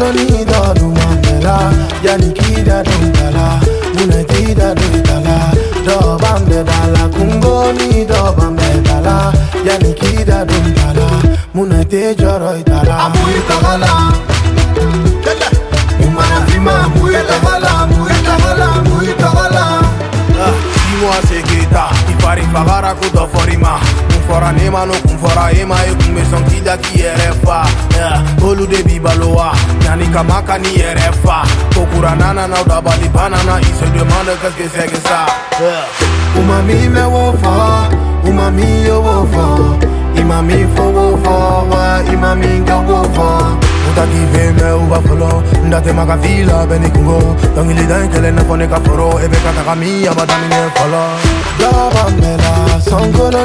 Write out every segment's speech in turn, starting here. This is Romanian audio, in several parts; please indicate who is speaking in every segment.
Speaker 1: Songolo ni do du mandela Yani kida dum dala Muna tida do itala Do bambe dala Kungo ni do bambe dala Yani kida dum dala Muna te joro itala
Speaker 2: Amu itagala Kele Umana fima Amu itagala Amu itagala Amu itagala
Speaker 1: Dis-moi c'est Guetta Ifari fagara kudo forima Kun fɔra ne ma no kun fɔra e ma e kun be sɔn k'i da k'i yɛrɛ fa Yeah, olu de b'i balowa yani kama kani RFA Kokuranana na udabalibanana ise demande qu'est-ce Umami me wofa, umami yo wofa. Imami fo wofa, wa imami nga wofa. Utakive me uba folo ndate makavila beni kungo. Tongili denkele na fone ka ebe kataka abadani ne folo. Mela, songolo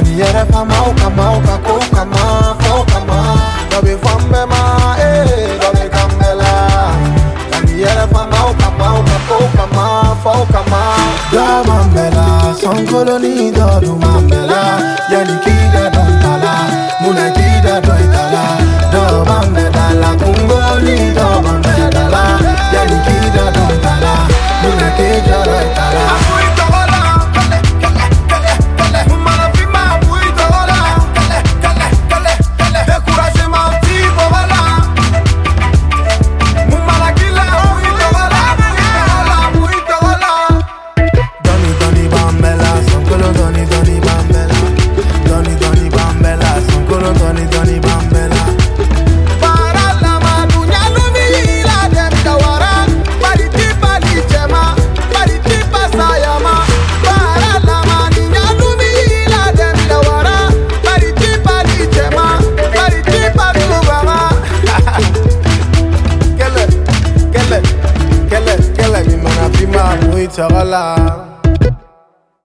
Speaker 1: Kariyere kama ukama ukako ukama fo ukama Dobi fambema eh dobi kambela Kariyere kama ukama ukako ukama fo ukama Da mambela songolo ni dodu mambela Yani kida dontala Muna kida doitala it's all alive.